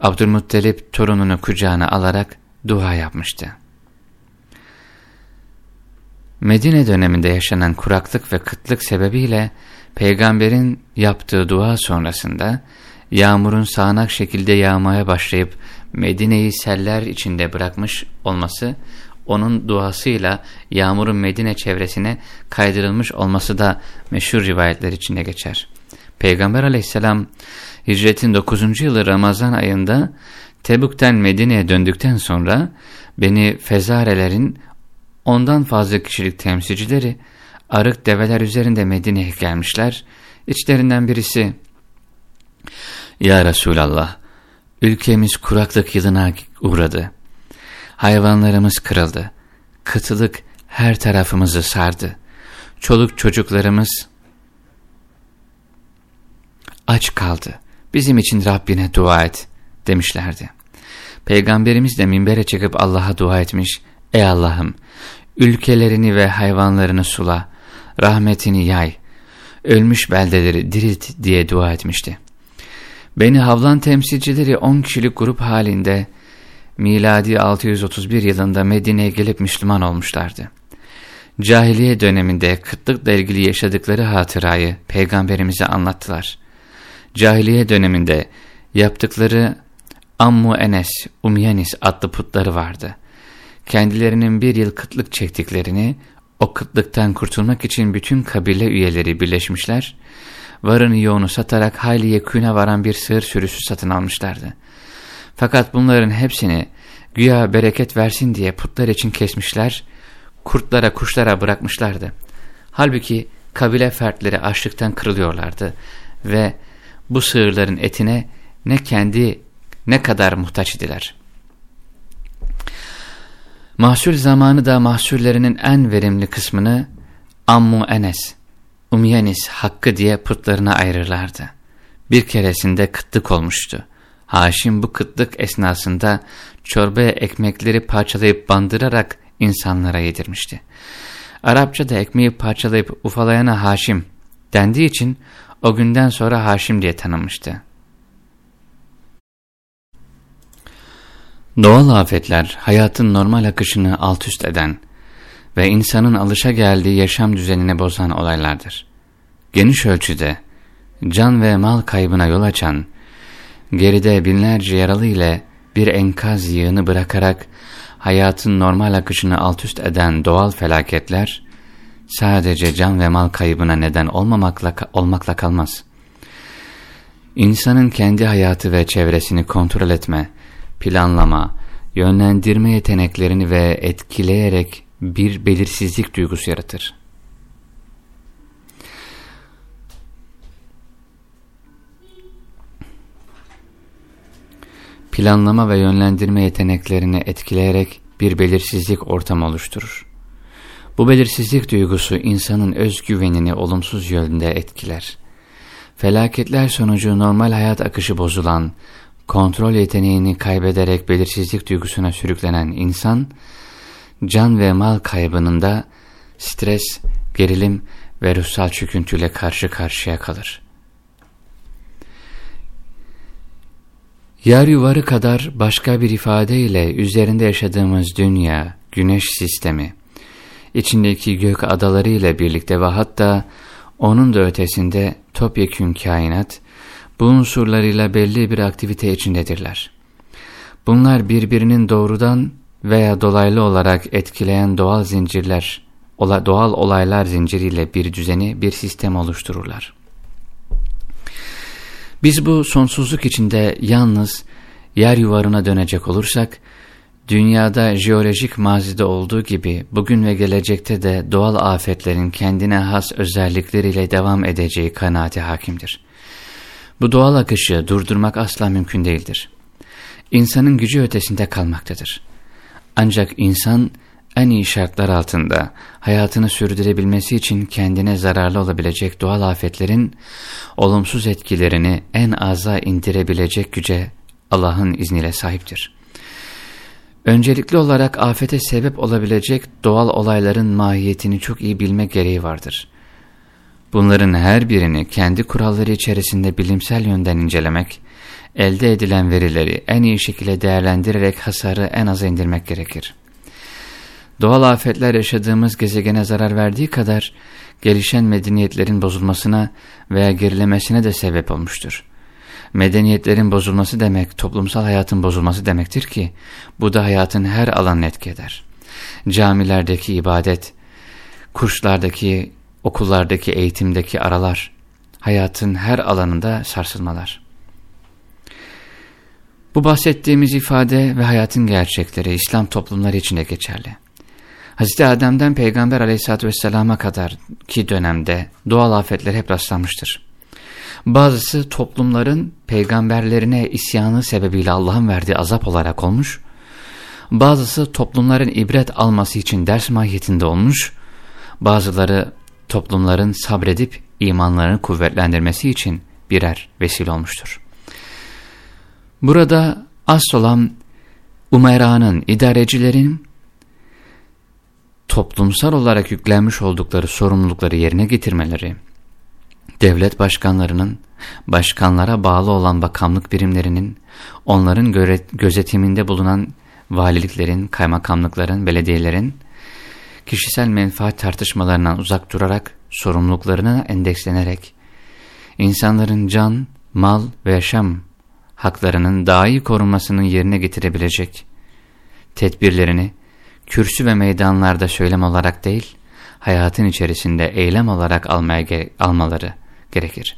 Abdülmuttalip torununu kucağına alarak dua yapmıştı. Medine döneminde yaşanan kuraklık ve kıtlık sebebiyle peygamberin yaptığı dua sonrasında yağmurun sağanak şekilde yağmaya başlayıp Medine'yi seller içinde bırakmış olması onun duasıyla yağmurun Medine çevresine kaydırılmış olması da meşhur rivayetler içinde geçer. Peygamber aleyhisselam hicretin 9. yılı Ramazan ayında Tebük'ten Medine'ye döndükten sonra Beni Fezarelerin ondan fazla kişilik temsilcileri arık develer üzerinde Medine'ye gelmişler. İçlerinden birisi Ya Resulallah Ülkemiz kuraklık yılına uğradı. Hayvanlarımız kırıldı. Kıtlık her tarafımızı sardı. Çoluk çocuklarımız aç kaldı. Bizim için Rabbine dua et demişlerdi. Peygamberimiz de minbere çıkıp Allah'a dua etmiş. Ey Allah'ım ülkelerini ve hayvanlarını sula, rahmetini yay, ölmüş beldeleri dirilt diye dua etmişti. Beni Havlan temsilcileri 10 kişilik grup halinde miladi 631 yılında Medine'ye gelip Müslüman olmuşlardı. Cahiliye döneminde kıtlıkla ilgili yaşadıkları hatırayı peygamberimize anlattılar. Cahiliye döneminde yaptıkları Ammu Enes, Umyanis adlı putları vardı. Kendilerinin bir yıl kıtlık çektiklerini, o kıtlıktan kurtulmak için bütün kabile üyeleri birleşmişler, varını yoğunu satarak hayli yekûne varan bir sığır sürüsü satın almışlardı. Fakat bunların hepsini güya bereket versin diye putlar için kesmişler, kurtlara kuşlara bırakmışlardı. Halbuki kabile fertleri açlıktan kırılıyorlardı ve bu sığırların etine ne kendi ne kadar muhtaç idiler. Mahsul zamanı da mahsullerinin en verimli kısmını Ammu Enes, Umyanis hakkı diye putlarına ayırırlardı. Bir keresinde kıtlık olmuştu. Haşim bu kıtlık esnasında çorbaya ekmekleri parçalayıp bandırarak insanlara yedirmişti. Arapçada ekmeği parçalayıp ufalayana Haşim dendiği için o günden sonra Haşim diye tanınmıştı. Doğal afetler hayatın normal akışını alt üst eden ve insanın alışa geldiği yaşam düzenini bozan olaylardır. Geniş ölçüde can ve mal kaybına yol açan, geride binlerce yaralı ile bir enkaz yığını bırakarak hayatın normal akışını alt üst eden doğal felaketler, sadece can ve mal kaybına neden olmamakla, olmakla kalmaz. İnsanın kendi hayatı ve çevresini kontrol etme, planlama, yönlendirme yeteneklerini ve etkileyerek bir belirsizlik duygusu yaratır. Planlama ve yönlendirme yeteneklerini etkileyerek bir belirsizlik ortamı oluşturur. Bu belirsizlik duygusu insanın özgüvenini olumsuz yönde etkiler. Felaketler sonucu normal hayat akışı bozulan, kontrol yeteneğini kaybederek belirsizlik duygusuna sürüklenen insan, can ve mal kaybının da stres, gerilim ve ruhsal çöküntüyle karşı karşıya kalır. Yer yuvarı kadar başka bir ifadeyle üzerinde yaşadığımız dünya, güneş sistemi, içindeki gök adaları ile birlikte ve hatta onun da ötesinde topyekün kainat, bu unsurlarıyla belli bir aktivite içindedirler. Bunlar birbirinin doğrudan veya dolaylı olarak etkileyen doğal zincirler, doğal olaylar zinciriyle bir düzeni, bir sistem oluştururlar. Biz bu sonsuzluk içinde yalnız yer yuvarına dönecek olursak, dünyada jeolojik mazide olduğu gibi bugün ve gelecekte de doğal afetlerin kendine has özellikleriyle devam edeceği kanaati hakimdir. Bu doğal akışı durdurmak asla mümkün değildir. İnsanın gücü ötesinde kalmaktadır. Ancak insan en iyi şartlar altında hayatını sürdürebilmesi için kendine zararlı olabilecek doğal afetlerin olumsuz etkilerini en aza indirebilecek güce Allah'ın izniyle sahiptir. Öncelikli olarak afete sebep olabilecek doğal olayların mahiyetini çok iyi bilme gereği vardır. Bunların her birini kendi kuralları içerisinde bilimsel yönden incelemek, elde edilen verileri en iyi şekilde değerlendirerek hasarı en aza indirmek gerekir. Doğal afetler yaşadığımız gezegene zarar verdiği kadar gelişen medeniyetlerin bozulmasına veya gerilemesine de sebep olmuştur. Medeniyetlerin bozulması demek toplumsal hayatın bozulması demektir ki bu da hayatın her alanını etki. Camilerdeki ibadet, kurslardaki, okullardaki eğitimdeki aralar, hayatın her alanında sarsılmalar. Bu bahsettiğimiz ifade ve hayatın gerçekleri İslam toplumları için de geçerli. Hz. Adem'den Peygamber aleyhissalatü vesselama kadar ki dönemde doğal afetler hep rastlanmıştır. Bazısı toplumların peygamberlerine isyanı sebebiyle Allah'ın verdiği azap olarak olmuş. Bazısı toplumların ibret alması için ders mahiyetinde olmuş. Bazıları toplumların sabredip imanlarını kuvvetlendirmesi için birer vesile olmuştur. Burada asıl olan umeranın, idarecilerin toplumsal olarak yüklenmiş oldukları sorumlulukları yerine getirmeleri, devlet başkanlarının, başkanlara bağlı olan bakanlık birimlerinin, onların gözetiminde bulunan valiliklerin, kaymakamlıkların, belediyelerin, kişisel menfaat tartışmalarından uzak durarak, sorumluluklarına endekslenerek, insanların can, mal ve yaşam haklarının daha iyi korunmasının yerine getirebilecek tedbirlerini kürsü ve meydanlarda söylem olarak değil, hayatın içerisinde eylem olarak almaya ge almaları gerekir.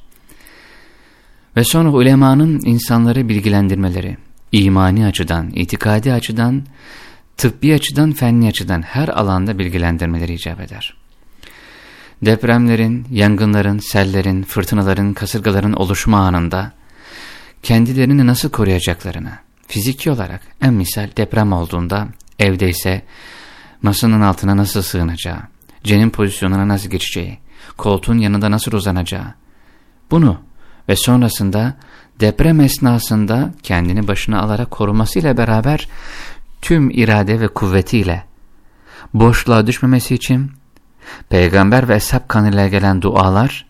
Ve sonra ulemanın insanları bilgilendirmeleri, imani açıdan, itikadi açıdan, tıbbi açıdan, fenli açıdan her alanda bilgilendirmeleri icap eder. Depremlerin, yangınların, sellerin, fırtınaların, kasırgaların oluşma anında kendilerini nasıl koruyacaklarını, fiziki olarak en misal deprem olduğunda evdeyse masanın altına nasıl sığınacağı, cenin pozisyonuna nasıl geçeceği, koltuğun yanında nasıl uzanacağı, bunu ve sonrasında deprem esnasında kendini başına alarak korumasıyla beraber tüm irade ve kuvvetiyle boşluğa düşmemesi için peygamber ve eshab kanıyla gelen dualar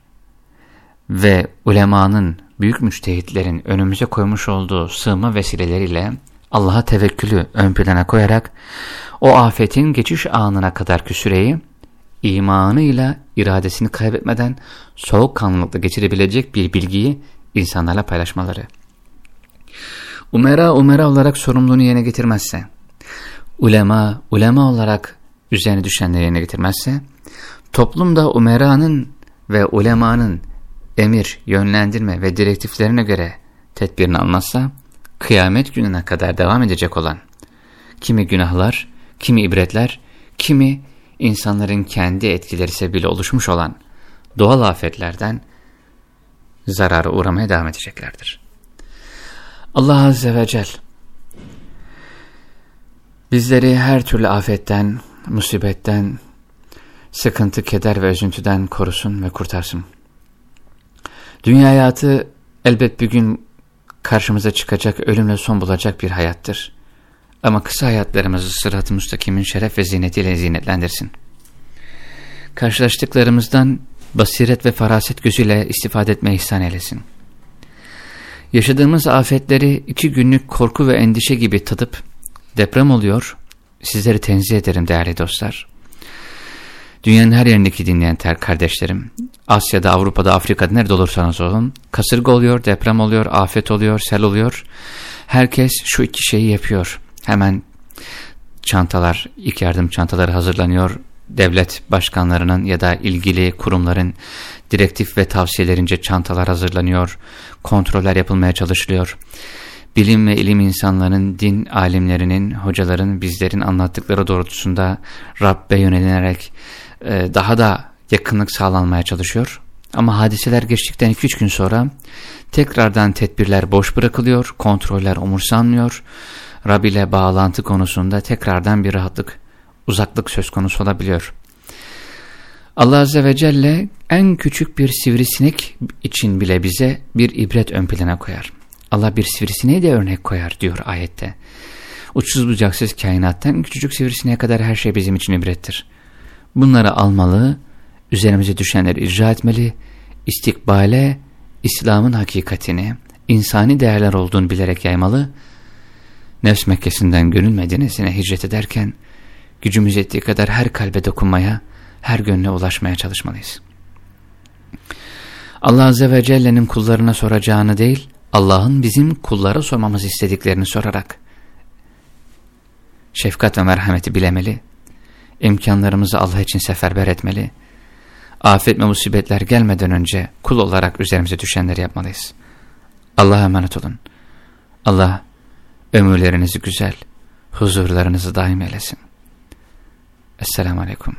ve ulemanın, büyük müçtehitlerin önümüze koymuş olduğu sığma vesileleriyle Allah'a tevekkülü ön plana koyarak o afetin geçiş anına kadarki süreyi imanıyla iradesini kaybetmeden soğukkanlılıkla geçirebilecek bir bilgiyi insanlarla paylaşmaları. Umera umera olarak sorumluluğunu yerine getirmezse, ulema ulema olarak üzerine düşenleri yerine getirmezse, toplumda umeranın ve ulemanın emir, yönlendirme ve direktiflerine göre tedbirini almazsa, kıyamet gününe kadar devam edecek olan kimi günahlar, kimi ibretler, kimi insanların kendi etkileri sebebiyle oluşmuş olan doğal afetlerden zarara uğramaya devam edeceklerdir. Allah Azze ve Celle bizleri her türlü afetten, musibetten, sıkıntı, keder ve üzüntüden korusun ve kurtarsın. Dünya hayatı elbet bir gün karşımıza çıkacak, ölümle son bulacak bir hayattır. Ama kısa hayatlarımızı sırat-ı müstakimin şeref ve zinetiyle zinetlendirsin. Karşılaştıklarımızdan basiret ve faraset gözüyle istifade etme ihsan eylesin. Yaşadığımız afetleri iki günlük korku ve endişe gibi tadıp deprem oluyor, sizleri tenzih ederim değerli dostlar. Dünyanın her yerindeki dinleyen ter kardeşlerim, Asya'da, Avrupa'da, Afrika'da nerede olursanız olun, kasırga oluyor, deprem oluyor, afet oluyor, sel oluyor. Herkes şu iki şeyi yapıyor. Hemen çantalar, ilk yardım çantaları hazırlanıyor. Devlet başkanlarının ya da ilgili kurumların direktif ve tavsiyelerince çantalar hazırlanıyor. Kontroller yapılmaya çalışılıyor. Bilim ve ilim insanlarının, din alimlerinin, hocaların, bizlerin anlattıkları doğrultusunda Rabbe yönelinerek e, daha da yakınlık sağlanmaya çalışıyor. Ama hadiseler geçtikten 2-3 gün sonra tekrardan tedbirler boş bırakılıyor, kontroller umursanmıyor. Rab ile bağlantı konusunda tekrardan bir rahatlık, uzaklık söz konusu olabiliyor. Allah Azze ve Celle en küçük bir sivrisinek için bile bize bir ibret ön plana koyar. Allah bir sivrisineği de örnek koyar diyor ayette. Uçsuz bucaksız kainattan küçücük sivrisineğe kadar her şey bizim için ibrettir. Bunları almalı, üzerimize düşenleri icra etmeli, istikbale, İslam'ın hakikatini, insani değerler olduğunu bilerek yaymalı, nefs Mekkesi'nden gönül Medine'sine hicret ederken, gücümüz yettiği kadar her kalbe dokunmaya, her gönle ulaşmaya çalışmalıyız. Allah Azze ve Celle'nin kullarına soracağını değil, Allah'ın bizim kullara sormamız istediklerini sorarak, şefkat ve merhameti bilemeli, imkanlarımızı Allah için seferber etmeli, afet ve musibetler gelmeden önce kul olarak üzerimize düşenleri yapmalıyız. Allah'a emanet olun. Allah ömürlerinizi güzel, huzurlarınızı daim eylesin. Esselamu Aleyküm.